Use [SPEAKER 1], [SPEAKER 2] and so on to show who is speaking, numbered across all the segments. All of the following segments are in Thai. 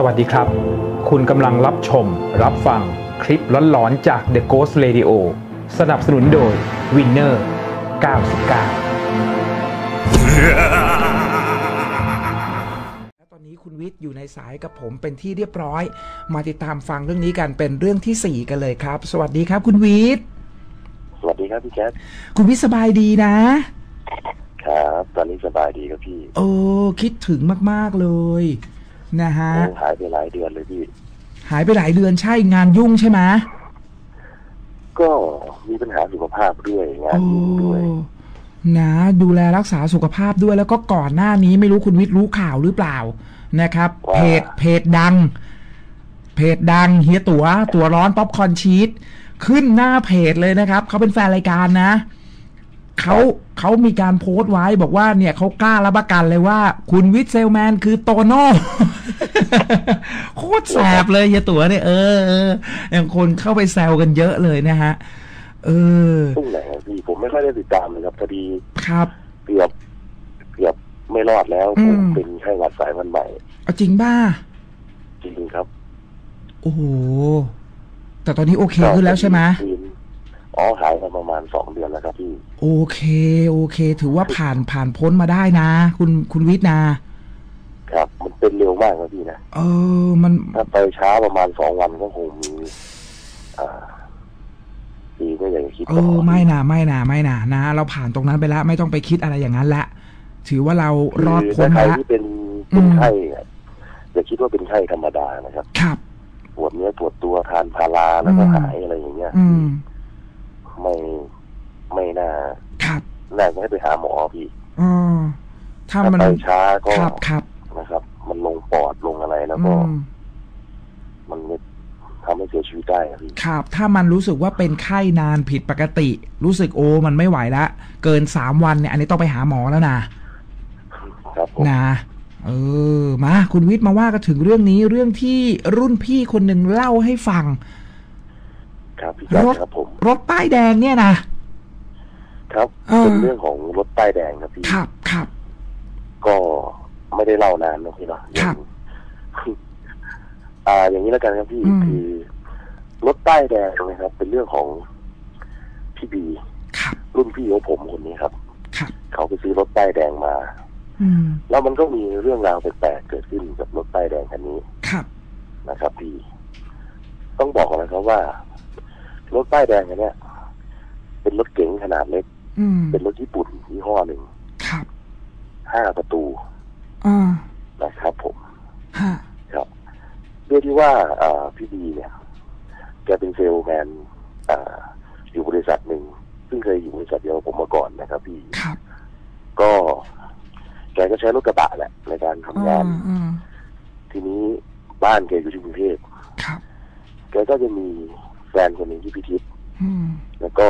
[SPEAKER 1] สวัสดีครับ คุณกำลังรับชม รับฟังคลิปร้อนๆจาก The Ghost Radio สนับสนุนโดย Winner 99
[SPEAKER 2] และตอนนี้คุณวิทย์อยู่ในสายกับผมเป็นที่เรียบร้อย มาติดตามฟังเรื่องนี้กันเป็นเรื่องที่ 4 กันเลยครับ สวัสดีครับคุณวิทย์
[SPEAKER 3] สวัสดีครับพี่แจ๊ค
[SPEAKER 2] คุณวิทย์สบายดีนะ
[SPEAKER 3] ครับ ตอนนี้สบายดีครับพี่
[SPEAKER 2] โอ้คิดถึงมากๆเลย นะฮะ
[SPEAKER 3] โอ้หายไปหลายเดือนเลยพี่
[SPEAKER 2] หายไปหลายเดือนใช่งานยุ่งใช่ไหม
[SPEAKER 3] ก็มีปัญหาสุขภาพด้วยงาน
[SPEAKER 2] โอ้
[SPEAKER 3] ยุ่งด้วย
[SPEAKER 2] นะ ดูแลรักษาสุขภาพด้วยแล้วก็ก่อนหน้านี้ไม่รู้คุณวิทย์รู้ข่าวหรือเปล่านะครับ
[SPEAKER 3] ว่า
[SPEAKER 2] เพจเพจดัง เพจดังเฮียตัวตัวร้อนป๊อปคอนชีสขึ้นหน้าเพจเลยนะครับ เขาเป็นแฟนรายการนะ เขาเขามีการโพสต์ไว้บอกว่าเนี่ยเขากล้ารับประกันเลยว่า คุณวิทย์เซลแมนคือโตโน่โคตรแสบเลยเฮียตัวเนี่ยเออเอออย่างคนเข้าไปแซวกันเยอะเลยนะฮะ เออ
[SPEAKER 3] ตรงไหนครับพี่ผมไม่ค่อยได้ติดตามเลยครับพอดี
[SPEAKER 2] ครับ
[SPEAKER 3] เกือบเกือบไม่รอดแล้ว
[SPEAKER 2] อื
[SPEAKER 3] ผมมเป็นไข้หวัดสายพันธุ์ใหม่
[SPEAKER 2] เอาจริงบ้า
[SPEAKER 3] จริงครับ
[SPEAKER 2] โอ้โหแต่ตอนนี้โอเคขึ้นแล้วใช่ไหม
[SPEAKER 3] คืน อ๋อหายมาประมาณสองเดือนแล้วครับพี่
[SPEAKER 2] โอเค โอเค ถือว่าผ่านผ่านพ้นมาได้นะ คุณคุณวิทย์นะ
[SPEAKER 3] ครับ มันเป็นเร็วมากครับพี่นะ
[SPEAKER 2] เออ มัน
[SPEAKER 3] ถ้าไปช้าประมาณสองวันก็คงมีอ่าดีก็อย่างคิด
[SPEAKER 2] เออไม่นะไม่นะไม่นะนะ เราผ่านตรงนั้นไปแล้ว ไม่ต้องไปคิดอะไรอย่างนั้นละถือว่าเรารอด
[SPEAKER 3] คื
[SPEAKER 2] พ้น
[SPEAKER 3] ถ้าใคร
[SPEAKER 2] มาแล้ว
[SPEAKER 3] ที่เป็น
[SPEAKER 2] อื
[SPEAKER 3] เป็น
[SPEAKER 2] ม
[SPEAKER 3] ไข้อะอย่าคิดว่าเป็นไข้ธรรมดานะครับ
[SPEAKER 2] ครับ
[SPEAKER 3] ปวดเนื้อปวดตัวทานพาราแล้วก็
[SPEAKER 2] อืม
[SPEAKER 3] หายอะไรอย่างเงี้ย
[SPEAKER 2] อืม
[SPEAKER 3] ไม่ไม่น่า
[SPEAKER 2] ครับ
[SPEAKER 3] น่าจะให้ไปหาหมอพี่
[SPEAKER 2] เออถ้า
[SPEAKER 3] ถ้า
[SPEAKER 2] มัน
[SPEAKER 3] ไปช้าก็
[SPEAKER 2] ครับครับ
[SPEAKER 3] นะครับ มันลงปอดลงอะไรแล้ว
[SPEAKER 2] อื
[SPEAKER 3] ก็
[SPEAKER 2] ม
[SPEAKER 3] มันไม่ทำให้เสียชีวิตได้อะพี่
[SPEAKER 2] ครับ ถ้ามันรู้สึกว่าเป็นไข้นานผิดปกติ รู้สึกโอ้มันไม่ไหวละเกินสามวันเนี่ย อันนี้ต้องไปหาหมอแล้วนะ
[SPEAKER 3] ครับผม
[SPEAKER 2] นะเออมา คุณวิทย์มาว่ากันถึงเรื่องนี้เรื่องที่รุ่นพี่คนหนึ่งเล่าให้ฟัง
[SPEAKER 3] ครับพี่จัก
[SPEAKER 2] รถ
[SPEAKER 3] ครับผม
[SPEAKER 2] รถป้ายแดงเนี่ยนะ
[SPEAKER 3] ครับ
[SPEAKER 2] เออ
[SPEAKER 3] เป็นเรื่องของรถป้ายแดงครับพี่
[SPEAKER 2] ครับครับ
[SPEAKER 3] ก็ไม่ได้เล่านานนะพี่เนาะ
[SPEAKER 2] ครับ
[SPEAKER 3] อย่างอ่า อย่างนี้แล้วกันครับพี่
[SPEAKER 2] อืม
[SPEAKER 3] คือรถป้ายแดงนะครับ เป็นเรื่องของพี่บี
[SPEAKER 2] ครับ
[SPEAKER 3] รุ่นพี่ของผมคนนี้ครับ
[SPEAKER 2] ครับ
[SPEAKER 3] เขาไปซื้อรถป้ายแดงมา
[SPEAKER 2] อืม
[SPEAKER 3] แล้วมันก็มีเรื่องราวแปลกๆเกิดขึ้นกับรถป้ายแดงคันนี้
[SPEAKER 2] ครับ
[SPEAKER 3] นะครับพี่ ต้องบอกก่อนนะครับว่า รถป้ายแดงคันเนี้ยเป็นรถเก๋งขนาดเล็ก
[SPEAKER 2] อืม
[SPEAKER 3] เป็นรถญี่ปุ่นยี่ห้อหนึ่ง
[SPEAKER 2] ครับ
[SPEAKER 3] ห้าประตู
[SPEAKER 2] อ่า
[SPEAKER 3] นะครับผม
[SPEAKER 2] ฮะ
[SPEAKER 3] ครับด้วยที่ว่าอ่าพี่ดีเนี่ย แกเป็นเซลส์แมนอ่าอยู่บริษัทหนึ่งซึ่งเคยอยู่บริษัทเดียวกับผมมาก่อนนะครับ พี่
[SPEAKER 2] ครับ
[SPEAKER 3] ก็ แกก็ใช้รถกระบะแหละ ในการทำงาน
[SPEAKER 2] อ่อ่า
[SPEAKER 3] ทีนี้บ้านแกอยู่ที่กรุงเทพ
[SPEAKER 2] ครับ
[SPEAKER 3] แกก็จะมีแฟนคนหนึ่งที่พิทิพย์
[SPEAKER 2] อืม
[SPEAKER 3] แล้วก็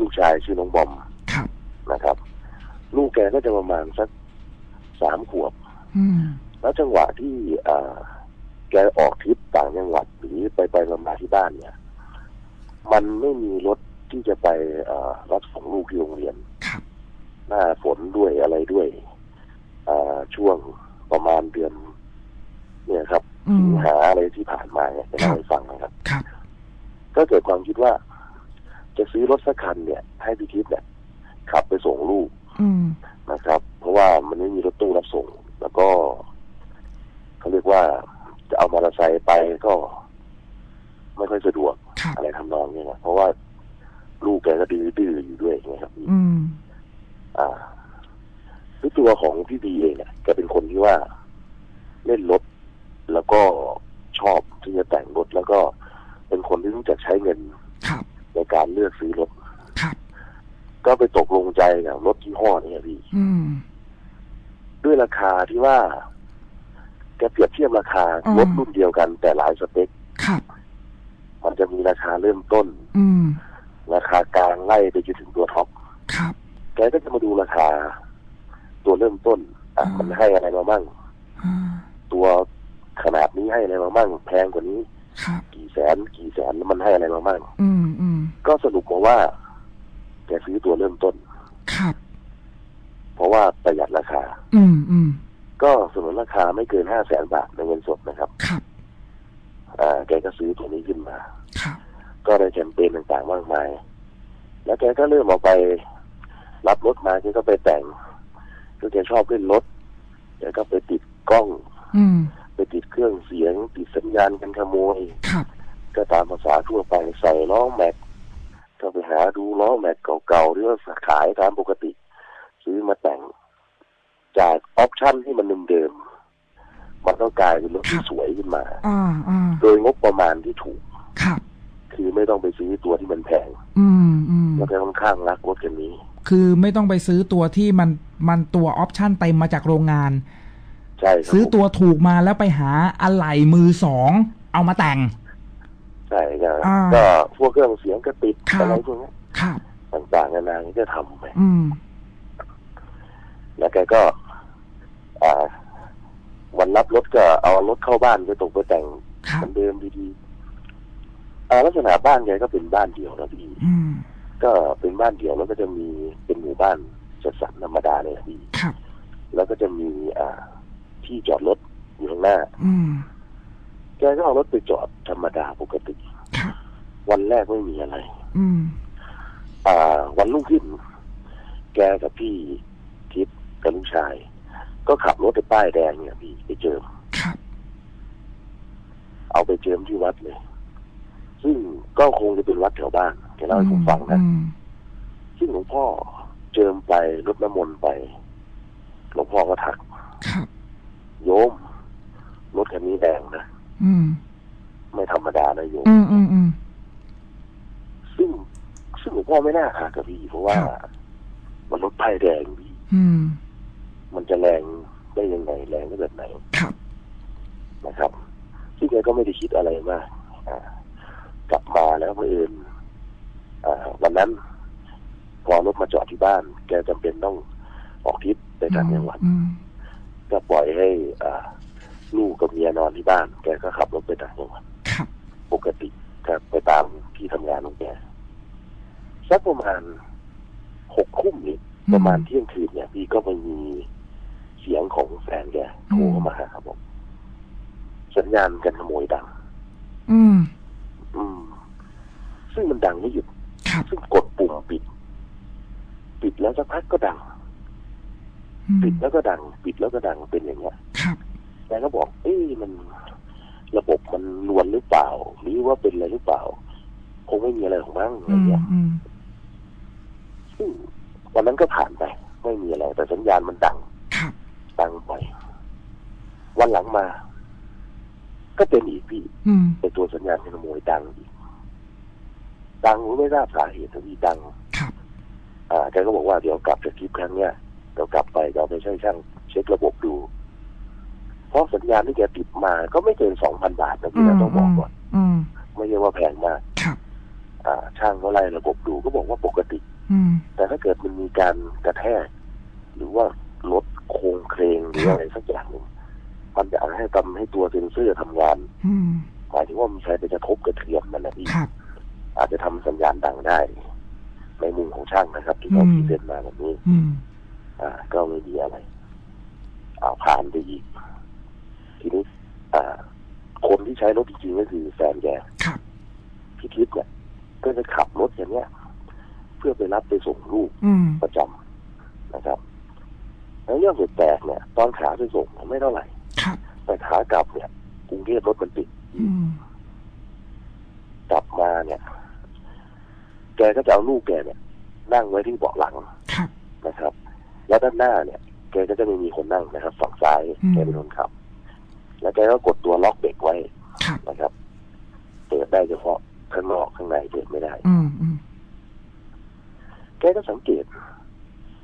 [SPEAKER 3] ลูกชายชื่อน้องบอม
[SPEAKER 2] ครับ
[SPEAKER 3] นะครับ ลูกแกก็จะประมาณสักสามขวบ
[SPEAKER 2] อืม
[SPEAKER 3] แล้วจังหวะที่อ่าแกออกทริปต่างจังหวัดหรือไปไปมามาที่บ้านเนี่ย มันไม่มีรถที่จะไปอ่ารับส่งลูกที่โรงเรียน
[SPEAKER 2] ครับ
[SPEAKER 3] หน้าฝนด้วยอะไรด้วยอ่าช่วงประมาณเดือน เนี่ยครับ
[SPEAKER 2] อืม
[SPEAKER 3] สิงหาอะไรที่ผ่านมาเนี่ยจะเล่าให้ฟังนะครับ
[SPEAKER 2] ครับ
[SPEAKER 3] ก็เกิดความคิดว่า จะซื้อรถสักคันเนี่ย ให้พี่ทิพย์เนี่ย ขับไปส่งลูก
[SPEAKER 2] อืม
[SPEAKER 3] นะครับ เพราะว่ามันไม่มีรถตู้รับส่ง แล้วก็เขาเรียกว่าจะเอามอเตอร์ไซค์ไปก็ ไม่ค่อยสะดวก
[SPEAKER 2] ครับ
[SPEAKER 3] อะไรทำนองนี้นะเพราะว่าลูกแกก็ดื้อดื้ออยู่ด้วยไงครับพี่
[SPEAKER 2] อืม
[SPEAKER 3] อ่าด้วยตัวของพี่บีเองเนี่ยแกเป็นคนที่ว่าเล่นรถแล้วก็ชอบที่จะแต่งรถแล้วก็เป็นคน ที่รู้จักใช้เงิน
[SPEAKER 2] ครับ
[SPEAKER 3] ในการเลือกซื้อรถ
[SPEAKER 2] ครับ
[SPEAKER 3] ก็ไปตกลงใจกับรถยี่ห้อนี้พี่
[SPEAKER 2] อืม
[SPEAKER 3] ด้วยราคาที่ว่าแกเปรียบเทียบราคา
[SPEAKER 2] อืม
[SPEAKER 3] รถรุ่นเดียวกันแต่หลายสเปค
[SPEAKER 2] ครับ
[SPEAKER 3] มันจะมีราคาเริ่มต้น
[SPEAKER 2] อืม
[SPEAKER 3] ราคากลางไล่ไปจนถึงตัวท็อป
[SPEAKER 2] ครับ
[SPEAKER 3] แกก็จะมาดูราคา ตัวเริ่มต้นอะ
[SPEAKER 2] อืม
[SPEAKER 3] มันให้อะไรมาบ้าง
[SPEAKER 2] อ่า
[SPEAKER 3] ตัวขนาดนี้ให้อะไรมาบ้างแพงกว่านี้
[SPEAKER 2] ครับ
[SPEAKER 3] กี่แสนกี่แสนแล้วมันให้อะไรมาบ้าง
[SPEAKER 2] อืมอืม
[SPEAKER 3] ก็สรุปมาว่าแกซื้อตัวเริ่มต้น
[SPEAKER 2] ครับ
[SPEAKER 3] เพราะว่าประหยัดราคา
[SPEAKER 2] อืมอืม
[SPEAKER 3] ก็สนุนราคาไม่เกินห้าแสนบาทในเงินสดนะครับ
[SPEAKER 2] ครับ
[SPEAKER 3] อ่า แกก็ซื้อตัวนี้ขึ้นมา
[SPEAKER 2] ครับ
[SPEAKER 3] ก็ได้แคมเปญต่างๆมากมาย แล้วแกก็เริ่มเอาไป รับรถมาแกก็ไปแต่งคือแกชอบเล่นรถแกก็ไปติดกล้อง
[SPEAKER 2] อืม
[SPEAKER 3] ไปติดเครื่องเสียง ติดสัญญาณกันขโมย
[SPEAKER 2] ครับ
[SPEAKER 3] ก็ตามภาษาทั่วไปใส่ล้อแม็กก็ไปหาดูล้อแม็กเก่าๆหรือว่าขายตามปกติ ซื้อมาแต่ง จากออปชั่นที่มันเดิมๆมันก็กลายเป็นรถที่สวยขึ้นมา
[SPEAKER 2] อ่าอ่า
[SPEAKER 3] โดยงบประมาณที่ถูก
[SPEAKER 2] ครับ
[SPEAKER 3] คือไม่ต้องไปซื้อตัวที่มันแพง
[SPEAKER 2] อืมอืม
[SPEAKER 3] แล้วก็ค่อนข้างรักรถคันนี้
[SPEAKER 2] คือไม่ต้องไปซื้อตัวที่มันมันตัวออปชั่นเต็มมาจากโรงงาน
[SPEAKER 3] ใช่ครับ
[SPEAKER 2] ซื้อ
[SPEAKER 3] ผม
[SPEAKER 2] ตัวถูกมาแล้วไปหาอะไหล่มือสองเอามาแต่ง
[SPEAKER 3] ใช่ครับ
[SPEAKER 2] อ่า
[SPEAKER 3] ก็พวกเครื่องเสียงก็ติด
[SPEAKER 2] ครับ
[SPEAKER 3] อะไรพวกนี้
[SPEAKER 2] ครับ
[SPEAKER 3] ต่างๆนานานี่ก็ทำไป
[SPEAKER 2] อืม
[SPEAKER 3] แล้วแกก็ อ่า วันรับรถก็เอารถเข้าบ้านไปตกไปแต่ง
[SPEAKER 2] ครับ
[SPEAKER 3] เหมือนเดิมดีๆอ่าลักษณะบ้านแกก็เป็นบ้านเดี่ยวนะพี่
[SPEAKER 2] อืม
[SPEAKER 3] ก็เป็นบ้านเดี่ยวแล้วก็จะมีเป็นหมู่บ้านจัดสรรธรรมดาเลยนะพี่
[SPEAKER 2] ครับ
[SPEAKER 3] แล้วก็จะมีอ่า ที่จอดรถอยู่ข้างหน้า
[SPEAKER 2] อืม
[SPEAKER 3] แกก็เอารถไปจอดธรรมดาปกติ
[SPEAKER 2] ครับ
[SPEAKER 3] วันแรกไม่มีอะไร
[SPEAKER 2] อืม
[SPEAKER 3] อ่า วันรุ่งขึ้น แกกับพี่ทิพย์กับลูกชาย ก็ขับรถไปป้ายแดงเนี่ยพี่ไปเจิม
[SPEAKER 2] ครับ
[SPEAKER 3] เอาไปเจิมที่วัดเลย ซึ่งก็คงจะเป็นวัดแถวบ้านแกเล่าให้ผมฟังนะ
[SPEAKER 2] อืม
[SPEAKER 3] ซึ่งหลวงพ่อเจิมไปรดน้ำมนต์ไป หลวงพ่อก็ทัก
[SPEAKER 2] ครับ
[SPEAKER 3] โยมรถคันนี้แดงนะ
[SPEAKER 2] อืม
[SPEAKER 3] ไม่ธรรมดานะโยม
[SPEAKER 2] อืมอืมอืม
[SPEAKER 3] ซึ่งซึ่งหลวงพ่อไม่น่าทักกับพี่เพราะว่า
[SPEAKER 2] ครับ
[SPEAKER 3] มันรถป้ายแดงพี่
[SPEAKER 2] อืม
[SPEAKER 3] มันจะแรงได้ยังไงแรงได้แบบไหน
[SPEAKER 2] ครับ
[SPEAKER 3] นะครับ ซึ่งแกก็ไม่ได้คิดอะไรมากอ่ากลับมาแล้วเพื่อนอ่าวันนั้น พอรถมาจอดที่บ้าน แกจำเป็นต้องออกทริปไปต่างจังหวัด
[SPEAKER 2] อืม
[SPEAKER 3] ก็ปล่อยให้อ่าลูกกับเมียนอนที่บ้าน แกก็ขับรถไปต่างจังหวัด
[SPEAKER 2] ครับ
[SPEAKER 3] ปกติก็ไปตามที่ทำงานของแกสักประมาณหกทุ่มนี่ประมาณเที่ยงคืนเนี่ยพี่ก็ไปมีเสียงของแฟนแกโทรเข้ามาหาครับผมสัญญาณการขโมยดัง
[SPEAKER 2] อืม
[SPEAKER 3] อืม ซึ่งมันดังไม่หยุด
[SPEAKER 2] ครับ
[SPEAKER 3] ซึ่งกดปุ่มปิด ปิดแล้วสักพักก็ดัง
[SPEAKER 2] อืม
[SPEAKER 3] ปิดแล้วก็ดัง ปิดแล้วก็ดังเป็นอย่างเงี้ย
[SPEAKER 2] ครับ
[SPEAKER 3] แกก็บอก เอ้ยมันระบบมันลวนหรือเปล่า หรือว่าเป็นอะไรหรือเปล่าคงไม่มีอะไรของมั้งอะไร
[SPEAKER 2] อืม
[SPEAKER 3] เงี้ย
[SPEAKER 2] อืม
[SPEAKER 3] ซึ่งวันนั้นก็ผ่านไป ไม่มีอะไร แต่สัญญาณมันดัง
[SPEAKER 2] ครับ
[SPEAKER 3] ดังบ่อยวันหลังมา ก็เป็นอีกพี่
[SPEAKER 2] อืม
[SPEAKER 3] เป็นตัวสัญญาณขโมยดังอีกดังไม่ทราบสาเหตุแต่ที่ดัง
[SPEAKER 2] ครับ
[SPEAKER 3] อ่าแกก็บอกว่าเดี๋ยวกลับจากทริปครั้งเนี้ย เดี๋ยวกลับไปเดี๋ยวไปช่างช่างเช็คระบบดู เพราะสัญญาณที่แกติดมาก็ไม่เกินสองพันบาทนะพี่นะต้องบอกก่อน
[SPEAKER 2] อืม
[SPEAKER 3] ไม่ใช่ว่าแพงมาก
[SPEAKER 2] ครับ
[SPEAKER 3] อ่า ช่างเขาไล่ระบบดูก็บอกว่าปกติ
[SPEAKER 2] อืม
[SPEAKER 3] แต่ถ้าเกิดมันมีการกระแทก หรือว่ารถโครงเครงหรืออะไรสักอย่างหนึ่งมันจะให้ทำให้ตัวเซ็นเซอร์ทำงาน
[SPEAKER 2] อืม
[SPEAKER 3] หมายถึงว่ามีใครไปกระทบกระเทือนมันนะพี่
[SPEAKER 2] ครับ
[SPEAKER 3] อาจจะทำสัญญาณดังได้ ในมุมของช่างนะครับ ที่เขา
[SPEAKER 2] อืม
[SPEAKER 3] พิเศษมาแบบนี้
[SPEAKER 2] อืม
[SPEAKER 3] อ่า ก็ไม่มีอะไรอ่าผ่านไปอีก ทีนี้อ่า คนที่ใช้รถจริงๆก็คือแฟนแก
[SPEAKER 2] ครับ
[SPEAKER 3] พี่ทิพย์เนี่ยก็จะขับรถอย่างเนี้ย เพื่อไปรับไปส่งลูก
[SPEAKER 2] อืม
[SPEAKER 3] ประจำนะครับแล้วเรื่องแปลกๆเนี่ย ตอนขาไปส่งไม่เท่าไหร่
[SPEAKER 2] ครับ
[SPEAKER 3] แต่ขากลับเนี่ยกรุงเทพรถมันติด
[SPEAKER 2] อืม
[SPEAKER 3] กลับมาเนี่ย แกก็จะเอาลูกแกเนี่ย นั่งไว้ที่เบาะหลัง
[SPEAKER 2] ครับ
[SPEAKER 3] นะครับ แล้วด้านหน้าเนี่ยแกก็จะไม่มีคนนั่งนะครับฝั่งซ้าย
[SPEAKER 2] อืม
[SPEAKER 3] แกเป็นคนขับ แล้วแกก็กดตัวล็อกเบรกไว้
[SPEAKER 2] ครับ
[SPEAKER 3] นะครับเปิดได้เฉพาะข้างนอกข้างในเปิดไม่ได้
[SPEAKER 2] อืมอืม
[SPEAKER 3] แกก็สังเกต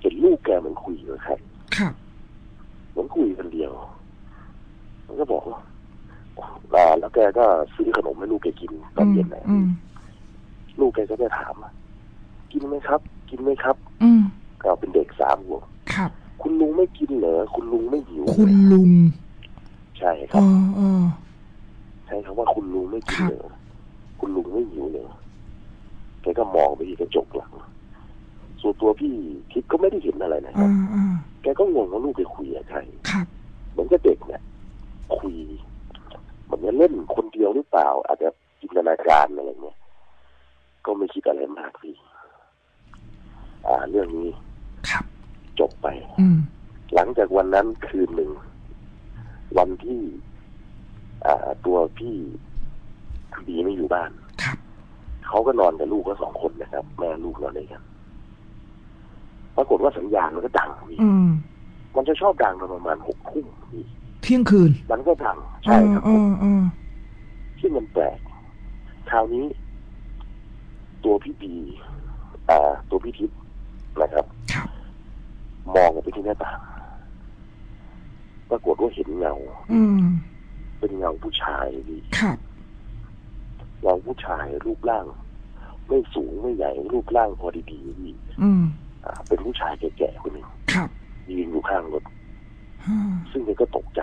[SPEAKER 3] เห็นลูกแกเหมันคุยกับใคร
[SPEAKER 2] ครับ
[SPEAKER 3] เหมือนคุยคนเดียว มันก็บอกว่าอ่าแล้วแกก็ซื้อขนมให้ลูกแกกินตอนเย็นนะ
[SPEAKER 2] อืม
[SPEAKER 3] ลูกแกก็จะถามว่ากินไหมครับ กินไหมครับ
[SPEAKER 2] อื ม
[SPEAKER 3] ก็เป็นเด็กสามหัวบ
[SPEAKER 2] ครับ
[SPEAKER 3] คุณลุงไม่กินเหรอคุณลุงไม่หิว
[SPEAKER 2] คุณลุง
[SPEAKER 3] ใช่ค
[SPEAKER 2] เอ
[SPEAKER 3] รับ
[SPEAKER 2] อเออ
[SPEAKER 3] ใช้คำว่าคุณลุงไม่กิน
[SPEAKER 2] ครับ
[SPEAKER 3] เหรอคุณลุงไม่หิวเหรอแกก็มองไปที่กระจกหลังส่วนตัวพี่คิดก็ไม่ได้เห็นอะไรนะค
[SPEAKER 2] อ่า
[SPEAKER 3] รับ
[SPEAKER 2] อ่า
[SPEAKER 3] แกก็งงว่าลูกแกคุยกับใคร
[SPEAKER 2] ครับ
[SPEAKER 3] เหมือนกับเด็กเนี่ยคุยมันเงี้ยเล่นคนเดียวหรือเปล่า อาจจะจินตนาการอะไรเงี้ยก็ไม่คิดอะไรมากพี่อ่า เรื่องนี้
[SPEAKER 2] ครับ
[SPEAKER 3] จบไป
[SPEAKER 2] อืม
[SPEAKER 3] หลังจากวันนั้นคืนหนึ่ง วันที่ อ่า ตัวพี่ดีไม่อยู่บ้าน
[SPEAKER 2] ครับ
[SPEAKER 3] เขาก็นอนกับลูกก็สองคนนะครับ แม่ลูกนอนด้วยกันปรากฏว่าสัญญาณมันก็ดังพี่
[SPEAKER 2] อืม
[SPEAKER 3] มันจะชอบดังตอนประมาณหกทุ่มพี่
[SPEAKER 2] เที่ยงคืน
[SPEAKER 3] มันก็ดังใช่ครับ
[SPEAKER 2] เอ
[SPEAKER 3] ผม
[SPEAKER 2] อเออ
[SPEAKER 3] ซึ่งมันแปลกคราวนี้ ตัวพี่บีอ่า ตัวพี่ทิพย์ นะครับ
[SPEAKER 2] ครับ
[SPEAKER 3] มองออกไปที่หน้าต่างปรากฏว่าเห็นเงา
[SPEAKER 2] อืม
[SPEAKER 3] เป็นเงาผู้ชายพี่
[SPEAKER 2] ครับ
[SPEAKER 3] เงาผู้ชายรูปร่าง ไม่สูงไม่ใหญ่รูปร่างพอดีๆพี่
[SPEAKER 2] อืม
[SPEAKER 3] อ่าเป็นผู้ชายแก่ๆคนหนึ่ง
[SPEAKER 2] ครับ
[SPEAKER 3] ยืนอยู่ข้างรถ
[SPEAKER 2] อ่า
[SPEAKER 3] ซึ่งแกก็ตกใจ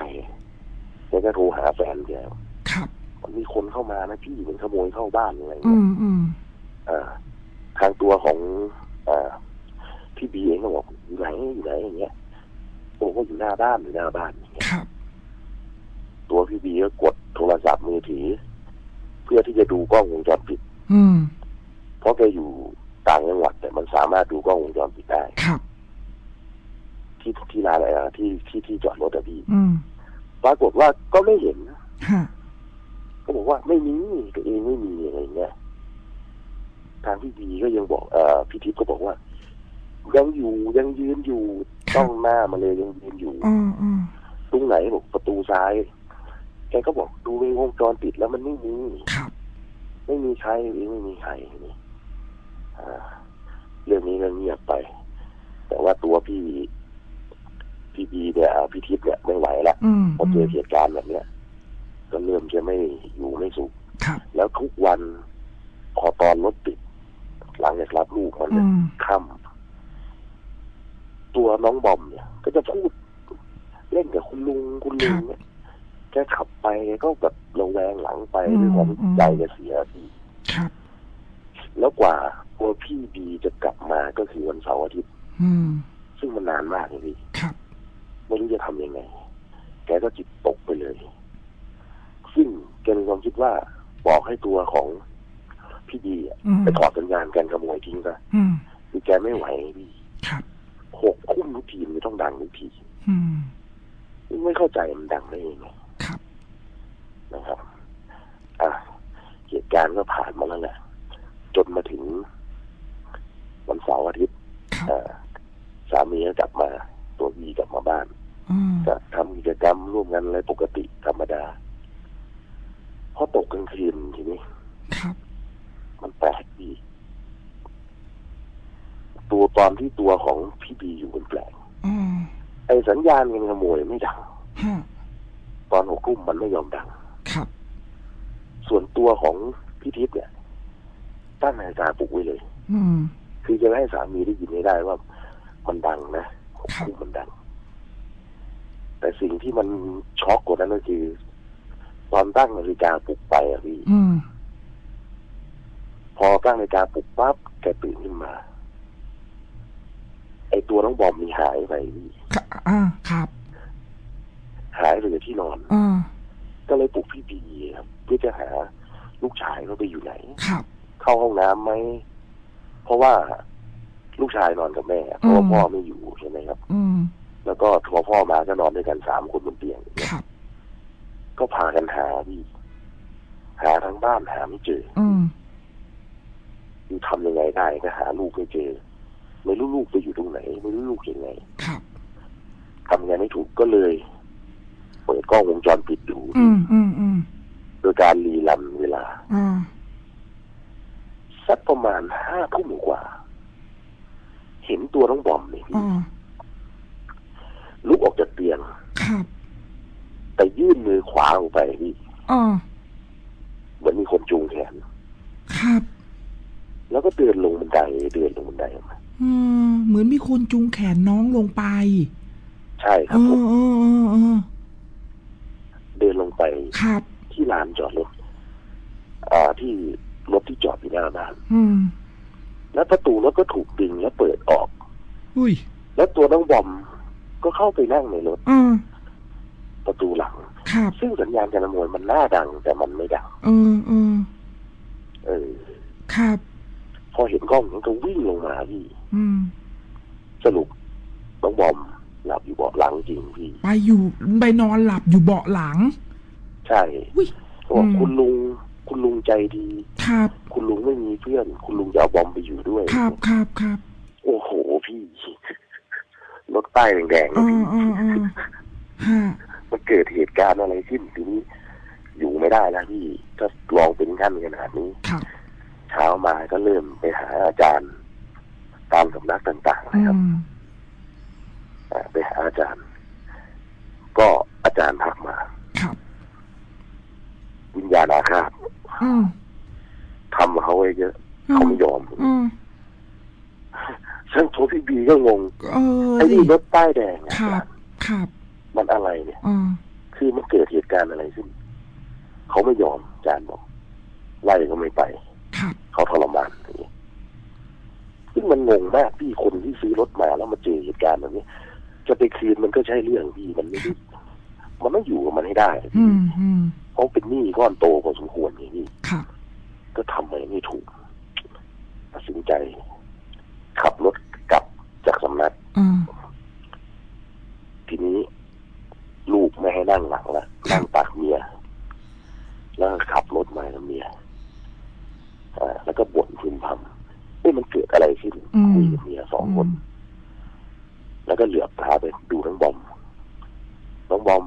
[SPEAKER 3] แกก็โทรหาแฟนแก
[SPEAKER 2] ครับ
[SPEAKER 3] มันมีคนเข้ามานะพี่มันขโมยเข้าบ้านอะไร
[SPEAKER 2] อื
[SPEAKER 3] เงี้ย
[SPEAKER 2] ม อืม
[SPEAKER 3] อ่า ทางตัวของอ่า พี่บีเองก็บอกอยู่ไหนอยู่ไหนอย่างเงี้ยโอ้ก็อยู่หน้าบ้านอยู่หน้าบ้านอย่างเงี้ย
[SPEAKER 2] ครับ
[SPEAKER 3] ตัวพี่บีก็กดโทรศัพท์มือถือ เพื่อที่จะดูกล้องวงจรปิด
[SPEAKER 2] อืม
[SPEAKER 3] เพราะแกอยู่ต่างจังหวัดแต่มันสามารถดูกล้องวงจรปิดได้
[SPEAKER 2] ครับ
[SPEAKER 3] ที่ที่ร้านอะไรนะที่ที่ที่จอดรถอะพี่
[SPEAKER 2] อืม
[SPEAKER 3] ปรากฏว่าก็ไม่เห็น
[SPEAKER 2] ฮะ
[SPEAKER 3] ก็บอกว่าไม่มีตัวเองไม่มีอะไรเงี้ยทางพี่บีก็ยังบอกเอ่อพี่ทิพย์ก็บอกว่า ยังอยู่ยังยืนอยู่ต้องหน้ามาเลยยังยืนอยู่
[SPEAKER 2] อืมอืม
[SPEAKER 3] ตรงไหนบอกประตูซ้ายแกก็บอกดูในวงจรปิดแล้วมันไม่มี
[SPEAKER 2] ครับ
[SPEAKER 3] ไม่มีใครเองไม่มีใครนี่อ่าเรื่องนี้ก็เงียบไป แต่ว่าตัวพี่พี่บีเนี่ยอ่าพี่ทิพย์เนี่ยไม่ไหวละ
[SPEAKER 2] อืม
[SPEAKER 3] พอเจอเหตุการณ์แบบเนี้ยก็เริ่มจะไม่อยู่ไม่สุข
[SPEAKER 2] ครับ
[SPEAKER 3] แล้วทุกวันพอตอนรถติดหลังจากรับลูกมัน
[SPEAKER 2] อื
[SPEAKER 3] เนี่ย
[SPEAKER 2] ม
[SPEAKER 3] ค่ำ ตัวน้องบอมเนี่ย ก็จะพูดเล่นกับคุณลุงคุณลุงเนี่ยแกขับไปแกก็แบบระแวงหลังไปด้วยความที่ใจแกเสียที
[SPEAKER 2] ครับ
[SPEAKER 3] แล้วกว่าตัวพี่บีจะกลับมาก็คือวันเสาร์อาทิตย์
[SPEAKER 2] อืม
[SPEAKER 3] ซึ่งมันนานมากเลยพี่
[SPEAKER 2] ครับ
[SPEAKER 3] ไม่รู้จะทำยังไง แกก็จิตตกไปเลย ซึ่งแกมีความคิดว่าบอกให้ตัวของพี่บีอะ
[SPEAKER 2] อืม
[SPEAKER 3] ไปถอดสัญญาณการขโมยทิ้งซะ
[SPEAKER 2] อืม
[SPEAKER 3] คือแกไม่ไหวพี่
[SPEAKER 2] ครับ
[SPEAKER 3] หกคุ้มทุกทีมันต้องดังทุกที
[SPEAKER 2] อืม
[SPEAKER 3] ไม่เข้าใจมันดังได้ยังไง
[SPEAKER 2] ครับ
[SPEAKER 3] นะครับ อะเหตุการณ์ก็ผ่านมาแล้วแหละจนมาถึงวันเสาร์อาทิตย์
[SPEAKER 2] ครับ
[SPEAKER 3] อ่าสามีก็กลับมา ตัวบีกลับมาบ้าน
[SPEAKER 2] อืม
[SPEAKER 3] ก็ทำกิจกรรมร่วมกันอะไรปกติธรรมดาพอตกกลางคืนทีนี้
[SPEAKER 2] ครับ
[SPEAKER 3] มันแปลกดี ตัวตอนที่ตัวของพี่บีอยู่มันแปลก
[SPEAKER 2] อืม
[SPEAKER 3] ไอ้สัญญาณเงินขโมยไม่ดัง
[SPEAKER 2] ฮะ
[SPEAKER 3] ตอนหกทุ่มมันไม่ยอมดัง
[SPEAKER 2] ครับ
[SPEAKER 3] ส่วนตัวของพี่ทิพย์เนี่ยตั้งนาฬิกาปลุกไว้เลย
[SPEAKER 2] อืม
[SPEAKER 3] คือจะไม่ให้สามีได้ยินไม่ได้ว่า มันดังนะหก
[SPEAKER 2] ครับ
[SPEAKER 3] ทุ่มมันดัง แต่สิ่งที่มันช็อกกว่านั้นก็คือตอนตั้งนาฬิกาปลุกไปอะพี่
[SPEAKER 2] อืม
[SPEAKER 3] พอตั้งนาฬิกาปลุกปั๊บแกตื่นขึ้นมา ไอตัวน้องบอมมีหายไปพี่
[SPEAKER 2] ค่ะอ่าครับ
[SPEAKER 3] หายไปจากที่นอน
[SPEAKER 2] อ่า
[SPEAKER 3] ก็เลยปลุกพี่บีครับเพื่อจะหาลูกชายเขาไปอยู่ไหน
[SPEAKER 2] ครับ
[SPEAKER 3] เข้าห้องน้ำไหมเพราะว่าลูกชายนอนกับแม่เพราะว่า
[SPEAKER 2] อืม
[SPEAKER 3] พ่อไม่อยู่ใช่ไหมครับ
[SPEAKER 2] อืม
[SPEAKER 3] แล้วก็พอพ่อมาก็นอนด้วยกันสามคนบนเตียงอย่างเงี้ย
[SPEAKER 2] ครับ
[SPEAKER 3] ก็พากันหาพี่หาทั้งบ้านหาไม่เจอ
[SPEAKER 2] อืม
[SPEAKER 3] คือทำยังไงได้ก็หาลูกไม่เจอ ไม่รู้ลูกไปอยู่ตรงไหน ไม่รู้ลูกยังไง
[SPEAKER 2] ครับ
[SPEAKER 3] ทำไงไม่ถูกก็เลยเปิดกล้องวงจรปิดดู
[SPEAKER 2] อืมอืมอืม
[SPEAKER 3] โดยการรีลันเวลา
[SPEAKER 2] อ่า
[SPEAKER 3] สักประมาณห้าทุ่มกว่า เห็นตัวน้องบอมเนี่ยพี่
[SPEAKER 2] อ่า
[SPEAKER 3] ลุกออกจากเตียง
[SPEAKER 2] ครับ
[SPEAKER 3] แต่ยื่นมือขวาออกไปพี่
[SPEAKER 2] อ่า
[SPEAKER 3] เหมือนมีคนจูงแขน
[SPEAKER 2] ครับ
[SPEAKER 3] แล้วก็เดินลงบันไดเดินลงบันไดออกมา
[SPEAKER 2] อืม เหมือนมีคนจูงแขนน้องลงไป
[SPEAKER 3] ใช่ค
[SPEAKER 2] เอ
[SPEAKER 3] รับผ
[SPEAKER 2] อ
[SPEAKER 3] ม
[SPEAKER 2] เออเออเออ
[SPEAKER 3] เดินลงไป
[SPEAKER 2] ครับ
[SPEAKER 3] ที่ลานจอดรถอ่าที่รถที่จอดอยู่หน้าบ้าน
[SPEAKER 2] อืม
[SPEAKER 3] แล้วประตูรถก็ถูกดึงแล้วเปิดออก
[SPEAKER 2] อุ้ย
[SPEAKER 3] แล้วตัวน้องบอมก็เข้าไปนั่งในรถ
[SPEAKER 2] อ่า
[SPEAKER 3] ประตูหลัง
[SPEAKER 2] ครับ
[SPEAKER 3] ซึ่งสัญญาณการประมวลมันน่าดัง แต่มันไม่ดัง
[SPEAKER 2] เออเออ
[SPEAKER 3] เออ
[SPEAKER 2] ครับ
[SPEAKER 3] พอเห็นกล้องมันก็วิ่งลงมาพี่
[SPEAKER 2] อืม
[SPEAKER 3] สรุปน้องบอมหลับอยู่เบาะหลังจริงพี่
[SPEAKER 2] ไปอยู่ไปนอนหลับอยู่เบาะหลัง
[SPEAKER 3] ใช่
[SPEAKER 2] อุ้ย
[SPEAKER 3] เขาบอก
[SPEAKER 2] อืม
[SPEAKER 3] คุณลุง คุณลุงใจดี
[SPEAKER 2] ครับ
[SPEAKER 3] คุณลุงไม่มีเพื่อน คุณลุงจะเอาบอมไปอยู่ด้วย
[SPEAKER 2] ครับครับครับ
[SPEAKER 3] โอ้โหพี่รถป้ายแดงๆ
[SPEAKER 2] เอ
[SPEAKER 3] นะ
[SPEAKER 2] อ
[SPEAKER 3] พี่
[SPEAKER 2] เออเออฮะ
[SPEAKER 3] มันเกิดเหตุการณ์อะไรขึ้นทีนี้อยู่ไม่ได้แล้วพี่ถ้าลองเป็นขั้นขนาดนี้
[SPEAKER 2] ครับ
[SPEAKER 3] เช้ามาก็เริ่มไปหาอาจารย์ ตามสำนักต่างๆ
[SPEAKER 2] อื
[SPEAKER 3] นะครับ
[SPEAKER 2] ม
[SPEAKER 3] อ่าไปหาอาจารย์ ก็อาจารย์ทักมา
[SPEAKER 2] ครับ
[SPEAKER 3] วิญญาณอาฆาต
[SPEAKER 2] อืม
[SPEAKER 3] ทำกับเขาไว้เยอะเขาไม่ยอม
[SPEAKER 2] อืม
[SPEAKER 3] ช่างโทพี่บีก็งง
[SPEAKER 2] เออ
[SPEAKER 3] ไอ้
[SPEAKER 2] สิ
[SPEAKER 3] นี่รถป้ายแดงอะ
[SPEAKER 2] ครับครับ
[SPEAKER 3] มันอะไรเนี่ย
[SPEAKER 2] อืม
[SPEAKER 3] คือมันเกิดเหตุการณ์อะไรขึ้น เขาไม่ยอมอาจารย์บอกไล่ก็ไม่ไป
[SPEAKER 2] ครับ
[SPEAKER 3] เขาทรมานอย่างนี้ ซึ่งมันงงมากพี่คนที่ซื้อรถมาแล้วมาเจอเหตุการณ์แบบนี้ จะไปคืนมันก็ใช่เรื่องพี่มันไม่ได้มันต้องอยู่กับมันให้ได้
[SPEAKER 2] อืมอืม
[SPEAKER 3] เพราะเป็นหนี้ก้อนโตพอสมควรอย่างนี้
[SPEAKER 2] ครับ
[SPEAKER 3] ก็ทำอะไรไม่ถูกตัดสินใจ ขับรถกลับจากสำนัก
[SPEAKER 2] อืม
[SPEAKER 3] ทีนี้ลูกไม่ให้นั่งหลังละนั่งตักเมีย แล้วก็ขับรถมากับเมียอ่าแล้วก็บ่นพึมพำเอ้ยมันเกิดอะไรขึ้น
[SPEAKER 2] อืม
[SPEAKER 3] คุยกับเมียสองคน แล้ว ก็เหลือบตาไปดูน้องบอม น้องบอม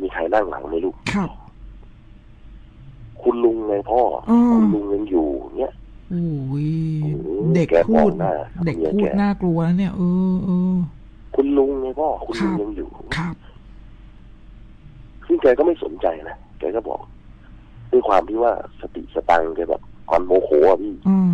[SPEAKER 3] มีใครนั่งหลังไหมลูก
[SPEAKER 2] ครับ
[SPEAKER 3] คุณลุงไงพ่ออ
[SPEAKER 2] ม
[SPEAKER 3] คุณลุงยังอยู่เนี่ย
[SPEAKER 2] โอ้ย
[SPEAKER 3] โอ้โห
[SPEAKER 2] เด็ก
[SPEAKER 3] แก
[SPEAKER 2] พูด
[SPEAKER 3] มองหน้า
[SPEAKER 2] เด็ก
[SPEAKER 3] เมีย
[SPEAKER 2] พูด
[SPEAKER 3] แก
[SPEAKER 2] น่ากลัวนะเนี่ยเออเออ
[SPEAKER 3] คุณลุงไงพ่อคุณ
[SPEAKER 2] ครั
[SPEAKER 3] ลุง
[SPEAKER 2] บ
[SPEAKER 3] ยังอยู่
[SPEAKER 2] ครับ
[SPEAKER 3] ซึ่งแกก็ไม่สนใจนะแกก็บอกด้วยความที่ว่าสติสตังค์แกแบบความโมโหอะพี่
[SPEAKER 2] อืม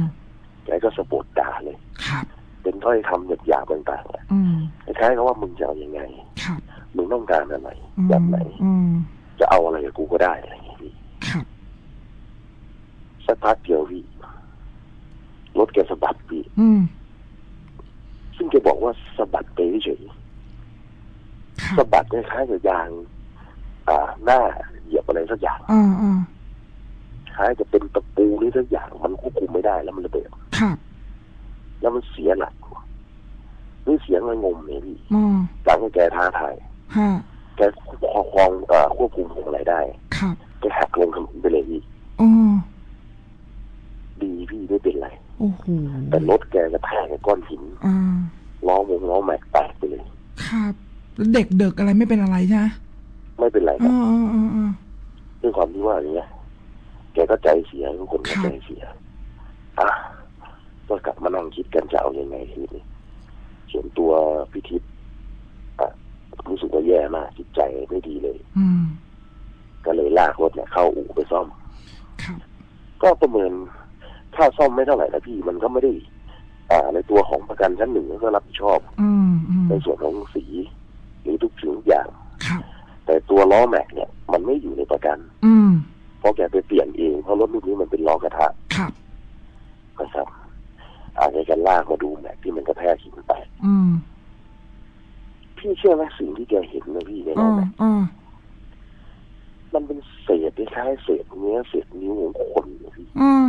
[SPEAKER 3] แกก็สะบดด่าเลย
[SPEAKER 2] ครับ
[SPEAKER 3] เป็นถ้อยคำหยาบๆต่างๆอะ
[SPEAKER 2] อืม
[SPEAKER 3] คล้ายๆกับว่ามึงจะเอายังไง
[SPEAKER 2] ครับ
[SPEAKER 3] มึงต้องการอะไร
[SPEAKER 2] อืม
[SPEAKER 3] แบบไหน
[SPEAKER 2] อืม
[SPEAKER 3] จะเอาอะไรกับกูก็ได้อะไรอย่างเงี้ยพี่
[SPEAKER 2] ครับ
[SPEAKER 3] สักพักเดียวพี่รถแกสะบัดพี่
[SPEAKER 2] อืม
[SPEAKER 3] ซึ่งแกบอกว่าสะบัดไปเฉย
[SPEAKER 2] ครั
[SPEAKER 3] ๆสะ
[SPEAKER 2] บ
[SPEAKER 3] บัดคล้ายๆกับยาง อ่า หน้าเหยียบอะไรสักอย่าง
[SPEAKER 2] อ่าอ่า
[SPEAKER 3] คล้ายจะเป็นตะปูนี่สักอย่าง มันควบคุมไม่ได้แล้วมันระเบิด
[SPEAKER 2] ครับ
[SPEAKER 3] แล้วมันเสียหลักนี่เสียงมันงมเลยพี่
[SPEAKER 2] อืม
[SPEAKER 3] หลังจากแกท้าทาย
[SPEAKER 2] ฮะ
[SPEAKER 3] แกครองเอ่อควบคุมของอะไรได้
[SPEAKER 2] ครับ
[SPEAKER 3] แกหักลงถนนไปเลยพี่
[SPEAKER 2] อ๋อ
[SPEAKER 3] ดีพี่ไม่เป็นไร
[SPEAKER 2] โอ้โห
[SPEAKER 3] แต่รถแกกระแทกกับก้อนหิน
[SPEAKER 2] อ่า
[SPEAKER 3] ล้อวงล้อแม็กแตกไปเลย
[SPEAKER 2] ครับแล้วเด็กเด็กอะไรไม่เป็นอะไรใช่ไหม
[SPEAKER 3] ไม่เป็นไรค
[SPEAKER 2] อ๋
[SPEAKER 3] รั
[SPEAKER 2] อบอ๋ออ๋ออ๋อ
[SPEAKER 3] ด้วยความที่ว่าอย่างเงี้ยแกก็ใจเสียทุกคนก็
[SPEAKER 2] ครับ
[SPEAKER 3] ใจเสียอะ ก็กลับมานั่งคิดกันจะเอายังไงทีนี้ส่วนตัวพิทิศอะรู้สึกว่าแย่มากจิตใจไม่ดีเลย
[SPEAKER 2] อืม
[SPEAKER 3] ก็เลยลากรถเนี่ยเข้าอู่ไปซ่อม
[SPEAKER 2] ครับ
[SPEAKER 3] ก็ประเมินค่าซ่อมไม่เท่าไหร่นะพี่มันก็ไม่ได้อ่าในตัวของประกันชั้นหนึ่งก็รับผิดชอบ
[SPEAKER 2] อืมอืม
[SPEAKER 3] ในส่วนของสีหรือทุกสิ่งทุกอย่าง
[SPEAKER 2] ครับ
[SPEAKER 3] แต่ตัวล้อแม็กเนี่ย มันไม่อยู่ในประกัน
[SPEAKER 2] อืม
[SPEAKER 3] เพราะแกไปเปลี่ยนเองเพราะรถรุ่นนี้มันเป็นล้อกระทะ
[SPEAKER 2] ครับ
[SPEAKER 3] นะครับ อาจจะกันลากมาดูแม็กที่มันกระแทกหินไป
[SPEAKER 2] อืม
[SPEAKER 3] พี่เชื่อไหมสิ่งที่แกเห็นนะพี่ในล้
[SPEAKER 2] อ่า
[SPEAKER 3] อแม็ก
[SPEAKER 2] อ่า
[SPEAKER 3] มันเป็นเศษคล้ายๆเศษเนื้อเศษนิ้วของคนนะพี่
[SPEAKER 2] อ่า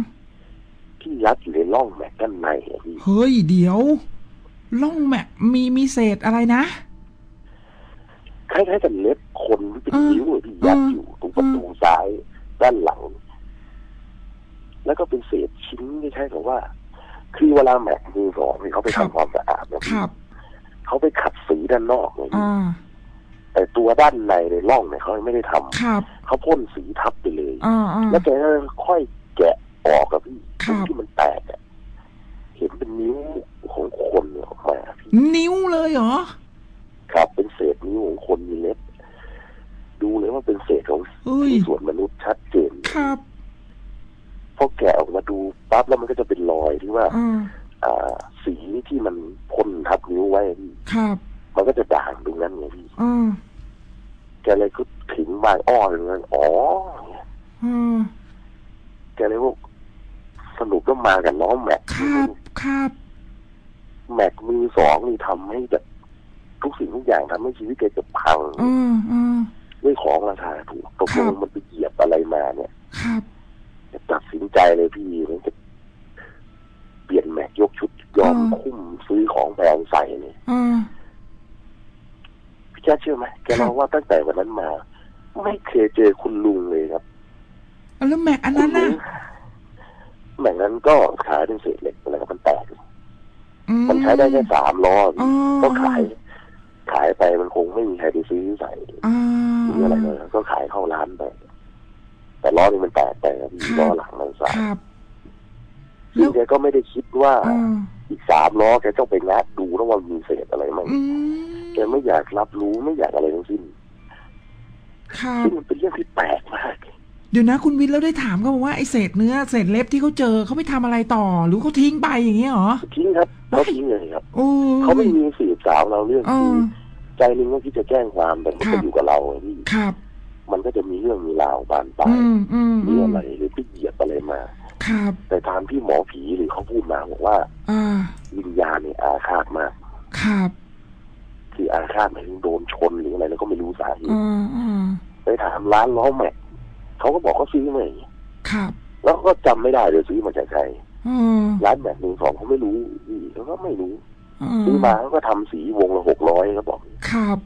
[SPEAKER 3] ที่ยัดอยู่ในร่องแม็กด้านในอะพี่
[SPEAKER 2] เฮ้ยเดี๋ยวล่องแม็กมีมีเศษอะไรนะ
[SPEAKER 3] คล้ายๆกับเล็บคนที่เป็น
[SPEAKER 2] อ่า
[SPEAKER 3] นิ้วอะที่ยัด
[SPEAKER 2] อ่า
[SPEAKER 3] อยู่ตรงประตูซ้ายด้านหลัง แล้วก็เป็นเศษชิ้นคล้ายๆกับว่า คือเวลาแม็กมือสองนี่เขาไปทำความสะอาดนะ
[SPEAKER 2] ค
[SPEAKER 3] พี่
[SPEAKER 2] รับ
[SPEAKER 3] เขาไปขัดสีด้านนอกเลยพี่
[SPEAKER 2] อ่า
[SPEAKER 3] แต่ตัวด้านในในร่องเนี่ยเขาไม่ได้ทำ
[SPEAKER 2] ครับ
[SPEAKER 3] เขาพ่นสีทับไปเลย
[SPEAKER 2] อ่าอ่า
[SPEAKER 3] แล้วแกก็ค่อยแกะออกกับพี่
[SPEAKER 2] ครับ
[SPEAKER 3] ที่มันแตกอะเห็นเป็นนิ้วของคนเนี่ยออกมาพี่
[SPEAKER 2] นิ้วเลยเหรอ
[SPEAKER 3] ครับเป็นเศษนิ้วของคนมีเล็บ ดูเลยว่าเป็นเศษของ
[SPEAKER 2] เฮ้ย
[SPEAKER 3] ส่วนมนุษย์ชัดเจน
[SPEAKER 2] ครับ
[SPEAKER 3] พ อแกะออกมาดูปั๊บแล้วมันก็จะเป็นรอยที่ว่า
[SPEAKER 2] อ่า
[SPEAKER 3] อ่าสีที่มันพ่นทับนิ้วไว้พี่
[SPEAKER 2] ครับ
[SPEAKER 3] มันก็จะด่างตรงนั้นไงพี่
[SPEAKER 2] อ่า
[SPEAKER 3] แกเลยก็ถึงบางอ้อตรงนั้นอ๋อ
[SPEAKER 2] อ่า
[SPEAKER 3] แกเลยว่าสรุปก็มากับล้อแม็ก
[SPEAKER 2] ครับครับ
[SPEAKER 3] แม็กมือสองนี่ทำให้แบบทุกสิ่งทุกอย่างทำให้ชีวิตแกจะพัง
[SPEAKER 2] อ่าอ่า
[SPEAKER 3] ไม่ราคาถูกตก
[SPEAKER 2] ครั
[SPEAKER 3] ล
[SPEAKER 2] บ
[SPEAKER 3] งมันไปเหยียบอะไรมาเนี่ย
[SPEAKER 2] ครับ
[SPEAKER 3] จะตัด สินใจเลยพี่มันจะเปลี่ยนแม็กยกชุดยอมคุ้มซื้อของแพงใส่เลย
[SPEAKER 2] เออ
[SPEAKER 3] พี่แจ๊คเชื่อไหมแก
[SPEAKER 2] ครับ
[SPEAKER 3] เล่าว่าตั้งแต่วันนั้นมา ไม่เคยเจอคุณลุงเลยครับ
[SPEAKER 2] แล้วแม็กอันนั้นน่ะ
[SPEAKER 3] แม็กนั้นก็ขายเป็นเศษเหล็กอะไรก็มันแตก
[SPEAKER 2] อื
[SPEAKER 3] มันใช้ได้แค่สามล้อ
[SPEAKER 2] อ๋อ
[SPEAKER 3] ก็ขาย ขายไปมันคงไม่มีใครไปซื้อใส่
[SPEAKER 2] อ่า
[SPEAKER 3] หรืออะไรเลยก็ขายเข้าร้านไป แต่ล้อนี่มันแตกไปครับพี่
[SPEAKER 2] ครับ
[SPEAKER 3] ล้อหลังมันสาย
[SPEAKER 2] ครับ
[SPEAKER 3] ซึ่งแกก็ไม่ได้คิดว่า
[SPEAKER 2] อ่า
[SPEAKER 3] อีกสามล้อแกต้องไปงัดดูแล้วว่ามีเศษอะไรมั้ง
[SPEAKER 2] อืม
[SPEAKER 3] แกไม่อยากรับรู้ไม่อยากอะไรทั้งสิ้น
[SPEAKER 2] ครับ
[SPEAKER 3] ซึ่งมันเป็นเรื่องที่แปลกมาก
[SPEAKER 2] เดี๋ยวนะคุณวิทย์แล้วได้ถามเขาบอกว่าไอ้เศษเนื้อเศษเล็บที่เขาเจอเขาไปทำอะไรต่อ หรือเขาทิ้งไปอย่างเงี้ยเหรอ
[SPEAKER 3] ทิ้งครับเขาทิ้งเลยครับ
[SPEAKER 2] โอ้ย
[SPEAKER 3] เขาไม่มีสืบสาวเราเรื่อง
[SPEAKER 2] เอ
[SPEAKER 3] คือ
[SPEAKER 2] อ
[SPEAKER 3] ใจหนึงก็คิดจะแจ้งความแต่มัน
[SPEAKER 2] ครั
[SPEAKER 3] ก็
[SPEAKER 2] บ
[SPEAKER 3] อยู่กับเราไงพี่
[SPEAKER 2] ครับ
[SPEAKER 3] มันก็จะมีเรื่องมีราวบานปลา
[SPEAKER 2] อื
[SPEAKER 3] ย
[SPEAKER 2] มอืม
[SPEAKER 3] หรืออะไรหรือไปเหยียบอะไรมา
[SPEAKER 2] ครับ
[SPEAKER 3] แต่ตามที่หมอผีหรือเขาพูดมาบอกว่า
[SPEAKER 2] อ่า
[SPEAKER 3] วิญญาณเนี่ยอาฆาตมาก
[SPEAKER 2] ครับ
[SPEAKER 3] คืออาฆาตหมายถึงโดนชนหรืออะไรแล้วก็ไม่รู้สาเหตุ
[SPEAKER 2] อ่าอ่า
[SPEAKER 3] ไปถามร้านล้อแม็กเขาก็บอกเขาซื้อมาอย่างนี้
[SPEAKER 2] ครับ
[SPEAKER 3] แล้วก็จำไม่ได้เลยซื้อมาจากใคร
[SPEAKER 2] อ่า
[SPEAKER 3] ร้านแม็กหนึ่งสองเขาไม่รู้พี่เขาก็ไม่รู้
[SPEAKER 2] อ่
[SPEAKER 3] ซื้อมาเขาก็ทำสีวงละหกร้อยเขาบอก
[SPEAKER 2] ครับ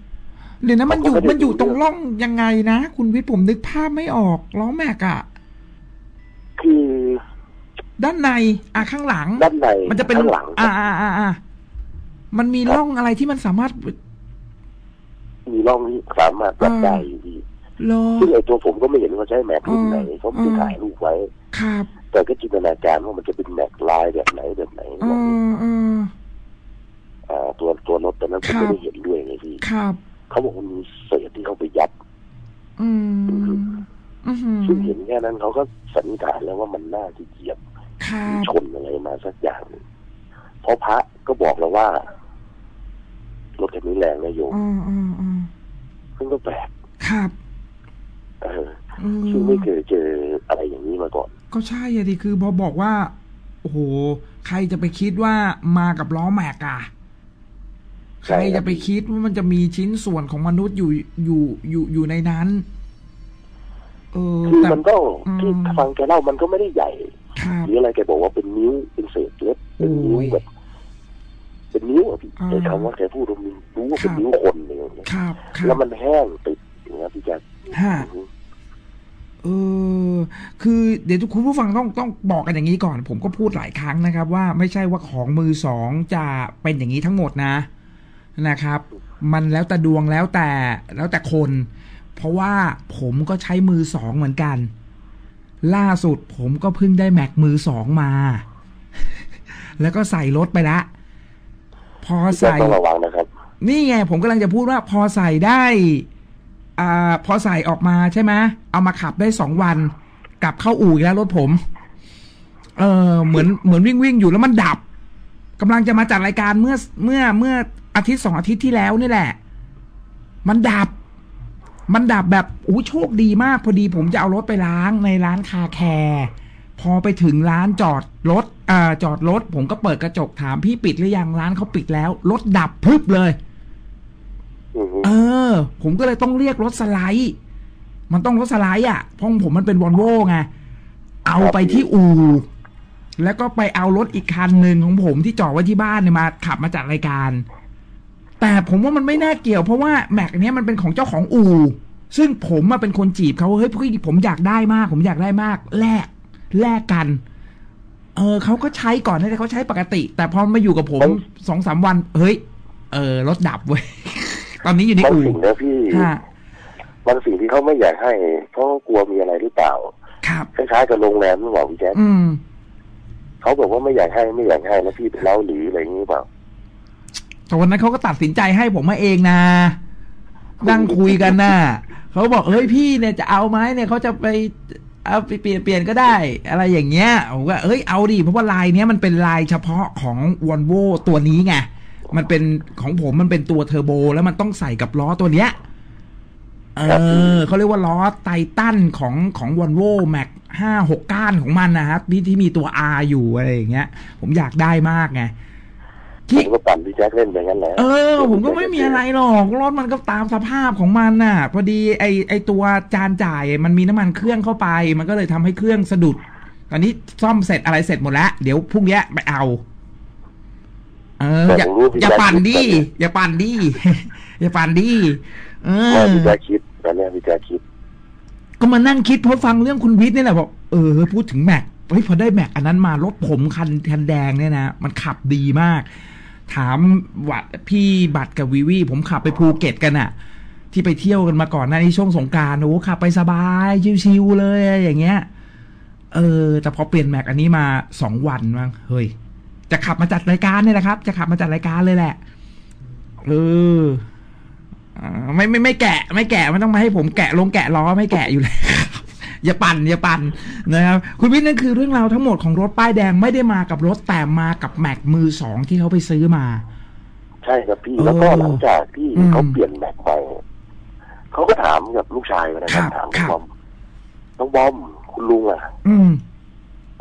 [SPEAKER 2] เดี๋ยวนะมันอยู่
[SPEAKER 3] เขาก็ไม่ได้
[SPEAKER 2] มันอยู่ตรง
[SPEAKER 3] รู้
[SPEAKER 2] ร่องยังไงนะคุณวิทย์ผมนึกภาพไม่ออกล้อแม็กอะ
[SPEAKER 3] คือ
[SPEAKER 2] ด้านใน อะข้างหลัง
[SPEAKER 3] ด้านใน
[SPEAKER 2] มันจะเป็น
[SPEAKER 3] ข้างหลัง
[SPEAKER 2] อ่าอ่าอ่าอ่ามันมีร่องอะไรที่มันสามารถ
[SPEAKER 3] มีร่องที่สามารถจับ
[SPEAKER 2] อ่า
[SPEAKER 3] ได้อยู่พี่
[SPEAKER 2] รอ
[SPEAKER 3] ซึ่งไอ้ตัวผมก็ไม่เห็นว่าใช้แม็กรุ่นไหน
[SPEAKER 2] อ่า
[SPEAKER 3] เขาไม่ได้ถ่ายรูปไว้
[SPEAKER 2] ครับ
[SPEAKER 3] แต่ก็จินตนาการว่ามันจะเป็นแม็กลายแบบไหนแบบไหน
[SPEAKER 2] อ่าอ่า
[SPEAKER 3] อ่าตัวตัวรถตอนนั้นผม
[SPEAKER 2] ครับ
[SPEAKER 3] ไม่ได้เห็นด้วยไงพี่
[SPEAKER 2] ครับ
[SPEAKER 3] เขาบอกว่ามีเศษที่เขาไปยัด
[SPEAKER 2] อืมอือหือ
[SPEAKER 3] ซึ่งเห็นแค่นั้นเขาก็สันนิษฐานแล้วว่ามันน่าจะเหยียบ
[SPEAKER 2] ครั
[SPEAKER 3] หรือบชนอะไรมาสักอย่างหนึ่งเพราะพระก็บอกแล้วว่ารถคันนี้แรงนะโยม
[SPEAKER 2] อ่าอ่าอ่า
[SPEAKER 3] ซึ่งก็แปลก
[SPEAKER 2] ครับ
[SPEAKER 3] เออ
[SPEAKER 2] เออ
[SPEAKER 3] ซึ่งไม่เคยเจออะไรอย่างนี้มาก่อน
[SPEAKER 2] ก็ใช่อะดิคือพอบอกว่า โอ้โห ใครจะไปคิดว่ามากับล้อแม็กอะ ใค
[SPEAKER 3] ใช่
[SPEAKER 2] ร
[SPEAKER 3] ครั
[SPEAKER 2] จะ
[SPEAKER 3] บ
[SPEAKER 2] ไปคิดว่ามันจะมีชิ้นส่วนของมนุษย์อยู่อยู่อยู่อยู่ในนั้น เออ
[SPEAKER 3] คือ
[SPEAKER 2] แต่
[SPEAKER 3] มันก็
[SPEAKER 2] อืม
[SPEAKER 3] ที่ฟังแกเล่ามันก็ไม่ได้ใหญ่
[SPEAKER 2] ครับ
[SPEAKER 3] หรืออะไรแกบอกว่าเป็นนิ้วเป็นเศษเล็บเป็นนิ้ว
[SPEAKER 2] โอ้ย
[SPEAKER 3] แบบเป็นนิ้วอะพี่
[SPEAKER 2] อ่า
[SPEAKER 3] ไอ้คำว่าแกพูดว่ามีรู้ว่าเป็น
[SPEAKER 2] ครับ
[SPEAKER 3] นิ้วคนอะไรอย่างเงี้ย
[SPEAKER 2] ครับครั
[SPEAKER 3] แล้
[SPEAKER 2] บ
[SPEAKER 3] วมันแห้งติดอย่างเงี้ยพี่แจ๊ค
[SPEAKER 2] ฮะเออคือเดี๋ยวทุกคุณผู้ฟังต้องต้องบอกกันอย่างนี้ก่อน ผมก็พูดหลายครั้งนะครับ ว่าไม่ใช่ว่าของมือสองจะเป็นอย่างนี้ทั้งหมดนะ นะครับ มันแล้วแต่ดวงแล้วแต่แล้วแต่คน เพราะว่าผมก็ใช้มือสองเหมือนกัน ล่าสุดผมก็เพิ่งได้แม็กมือสองมา แล้วก็ใส่รถไปละ พอ
[SPEAKER 3] พี่แจ๊ค
[SPEAKER 2] ใส่
[SPEAKER 3] ต้องระวังนะครับ
[SPEAKER 2] นี่ไงผมกำลังจะพูดว่าพอใส่ได้อ่าพอใส่ออกมาใช่ไหมเอามาขับได้สองวัน กลับเข้าอู่อีกแล้วรถผม เออเหมือนเหมือนวิ่งวิ่งอยู่แล้วมันดับ กำลังจะมาจัดรายการเมื่อเมื่อเมื่ออาทิตย์สองอาทิตย์ที่แล้วนี่แหละ มันดับ มันดับแบบอู้โชคดีมาก พอดีผมจะเอารถไปล้างในร้านคาแคร์พอไปถึงร้านจอดรถอ่าจอดรถ ผมก็เปิดกระจกถามพี่ปิดหรือยังร้านเขาปิดแล้ว รถดับพรึบเลย
[SPEAKER 3] อือฮึ
[SPEAKER 2] เออ ผมก็เลยต้องเรียกรถสไลด์ มันต้องรถสไลด์อะเพราะของผมมันเป็นวอลโว่ไงเอาไปที่อู่ แล้วก็ไปเอารถอีกคันหนึ่งของผมที่จอดไว้ที่บ้านเนี่ยมาขับมาจัดรายการ แต่ผมว่ามันไม่น่าเกี่ยว เพราะว่าแม็กเนี้ยมันเป็นของเจ้าของอู่ซึ่งผมมาเป็นคนจีบเขาเฮ้ยพี่ผมอยากได้มาก ผมอยากได้มาก แลกแลกกัน เออเขาก็ใช้ก่อนนะแต่เขาใช้ปกติ แต่พอมาอยู่กับผมสองสามวัน เฮ้ย เออรถดับเว้ยตอนนี้อยู่ใน
[SPEAKER 3] บาง
[SPEAKER 2] อู่
[SPEAKER 3] สิ่งนะพี่
[SPEAKER 2] ฮะ
[SPEAKER 3] บางสิ่งที่เขาไม่อยากให้เพราะเขากลัวมีอะไรหรือเปล่า
[SPEAKER 2] ครับ
[SPEAKER 3] คล้ายๆกับโรงแรมที่บอกพี่แจ๊ค
[SPEAKER 2] อืม
[SPEAKER 3] เขาบอกว่าไม่อยากให้ไม่อยากให้แล้วพี่เป็นเล่าหรืออะไรอย่างนี้เปล่า
[SPEAKER 2] แต่วันนั้นเขาก็ตัดสินใจให้ผมมาเองนะนั่งคุยกันน่ะเขาบอกเฮ้ยพี่เนี่ยจะเอาไหมเนี่ยเขาจะไปเอาไปเปลี่ยนเปลี่ยนก็ได้ อะไรอย่างเงี้ยผมก็เอ้ยเอาดิเพราะว่าลายเนี้ยมันเป็นลายเฉพาะของวอลโวตัวนี้ไงมันเป็นของผมมันเป็นตัวเทอร์โบ แล้วมันต้องใส่กับล้อตัวเนี้ย เออเขาเรียกว่าล้อไททันของของวอลโวแม็กห้าหกก้านของมันนะครับที่ที่มีตัว R อยู่อะไรอย่างเงี้ย ผมอยากได้มากไงที่
[SPEAKER 3] ผมก็ปั่นพี่แจ็คเล่นไปงั้นแหละ
[SPEAKER 2] เออ ผมก็ไม่มีอะไรหรอกรถมันก็ตามสภาพของมันน่ะ พอดีไอไอตัวจานจ่ายมันมีน้ำมันเครื่องเข้าไป มันก็เลยทำให้เครื่องสะดุด ตอนนี้ซ่อมเสร็จอะไรเสร็จหมดแล้ว เดี๋ยวพรุ่งนี้ไปเอา เออ
[SPEAKER 3] แต่
[SPEAKER 2] อย่า
[SPEAKER 3] ผมรู้พี่
[SPEAKER 2] อย่า
[SPEAKER 3] แจ็ค
[SPEAKER 2] ปั่น
[SPEAKER 3] คิ
[SPEAKER 2] ดิ
[SPEAKER 3] แบบนี้
[SPEAKER 2] อย่าปั่นดิอย่าปั่นดิเอ
[SPEAKER 3] ว่า
[SPEAKER 2] อ
[SPEAKER 3] พี่แจ็คคิดตอน เนี้ยพี่แจ็คคิด
[SPEAKER 2] ก็มานั่งคิดเพราะฟังเรื่องคุณวิทย์นี่แหละบอกเออพูดถึงแม็กเฮ้ยพอได้แม็กอันนั้นมารถผมคันคันแดงเนี่ยนะมันขับดีมาก ถามวัดพี่บัตรกับวิวีผมขับไปภูเก็ตกันอะที่ไปเที่ยวกันมาก่อนหน้านี้ช่วงสงการโอ้ขับไปสบายชิวๆเลยอย่างเงี้ย เออแต่พอเปลี่ยนแม็กอันนี้มาสองวันมั้งเฮ้ยจะขับมาจัดรายการเนี่ยแหละครับ จะขับมาจัดรายการเลยแหละเออ ไม่ไม่ไม่แกะ ไม่แกะไม่ต้องมาให้ผมแกะลงแกะล้อไม่แกะอยู่แล้วอย่าปั่นอย่าปั่นนะครับคุณวิทย์นั่นคือเรื่องราวทั้งหมดของรถป้ายแดงไม่ได้มากับรถแต่มากับแม็กมือสองที่เขาไปซื้อมา
[SPEAKER 3] ใช่ครับพี่
[SPEAKER 2] เออ
[SPEAKER 3] แล้วก็หลังจากที่
[SPEAKER 2] อืม
[SPEAKER 3] เขาเปลี่ยนแม็กไปเขาก็ถามกับลูกชายนะครั
[SPEAKER 2] ครับ
[SPEAKER 3] บถาม
[SPEAKER 2] ครั
[SPEAKER 3] น้อบงบอมน้องบอม คุณลุงอะ
[SPEAKER 2] อืม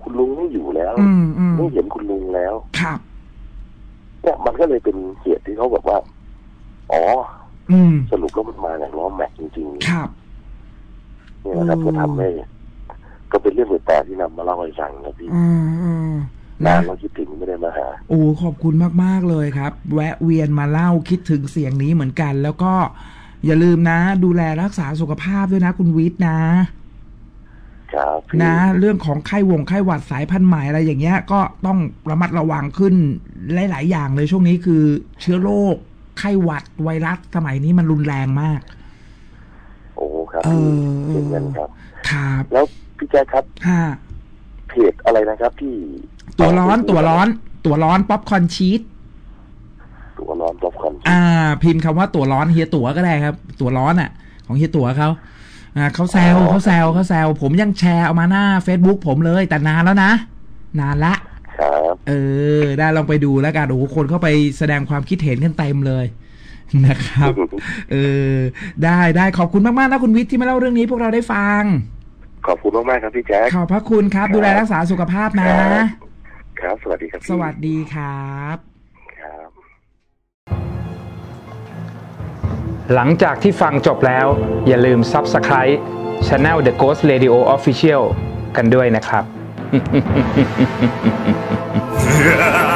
[SPEAKER 3] คุณลุงไม่อยู่แล้ว
[SPEAKER 2] อืมอืม
[SPEAKER 3] ไม่เห็นคุณลุงแล้ว
[SPEAKER 2] ครับ
[SPEAKER 3] เนี่ยมันก็เลยเป็นเหตุที่เขาบอกว่า อ๋อ
[SPEAKER 2] อืม
[SPEAKER 3] สรุปแล้วมันมาจากล้อแม็กจริง
[SPEAKER 2] ครับ
[SPEAKER 3] ๆเนี่ยนะครับ
[SPEAKER 2] อืม
[SPEAKER 3] ก็ทำให้ ก็เป็นเรื่องแปลกๆที่นำมาเล่าให้ฟังนะพี่
[SPEAKER 2] อืมอืม
[SPEAKER 3] นาน
[SPEAKER 2] นะ
[SPEAKER 3] เราคิดถึงไม่ได้มาหา
[SPEAKER 2] โอ้ขอบคุณมาก ๆ เลยครับ แวะเวียนมาเล่าคิดถึงเสียงนี้เหมือนกัน แล้วก็อย่าลืมนะ ดูแลรักษาสุขภาพด้วยนะ คุณวิทย์นะ
[SPEAKER 3] ครับพี่
[SPEAKER 2] นะ เรื่องของไข้วงไข้หวัดสายพันธุ์ใหม่อะไรอย่างเงี้ย ก็ต้องระมัดระวังขึ้นหลาย ๆ อย่างเลยช่วงนี้คือเชื้อโรค ไข้หวัดไวรัสสมัยนี้มันรุนแรงมาก
[SPEAKER 3] โอ้ครับ
[SPEAKER 2] เอ
[SPEAKER 3] พี่
[SPEAKER 2] อ
[SPEAKER 3] เช่นกันครับ
[SPEAKER 2] ครับ
[SPEAKER 3] แล้วพี่แจ๊คครับ
[SPEAKER 2] ห้า
[SPEAKER 3] เพจอะไรนะครับที่
[SPEAKER 2] ตัวร้อนตัวร้อน ตัวร้อนป๊อปคอร์นชีส
[SPEAKER 3] ตัวร้อนป๊อปคอร์น
[SPEAKER 2] อ่า พิมพ์คำว่าตัวร้อนเฮียตัวก็ได้ครับ ตัวร้อนอะ ของเฮียตัวเขาอ่าเขาแซวเขาแซวเขาแซวผมยังแชร์เอามาหน้า Facebook ผมเลยแต่นานแล้วนะนานละ
[SPEAKER 3] ครับ
[SPEAKER 2] เออ ได้ลองไปดูแล้วกันโอ้โหคนเข้าไปแสดงความคิดเห็นกันเต็มเลยนะครับ เออ ได้ได้ขอบคุณมากๆนะคุณวิทย์ที่มาเล่าเรื่องนี้พวกเราได้ฟัง
[SPEAKER 3] ขอบคุณมากๆครับพี่แจ๊ค
[SPEAKER 2] ขอบพระคุณครับ ดูแลรักษาสุขภาพนะ
[SPEAKER 3] ครับครับ สวัสดีครับพี่
[SPEAKER 2] สวัสดีครับ
[SPEAKER 3] ครับ
[SPEAKER 1] หลังจากที่ฟังจบแล้ว อย่าลืม Subscribe Channel The Ghost Radio Official กันด้วยนะครับ Yeah.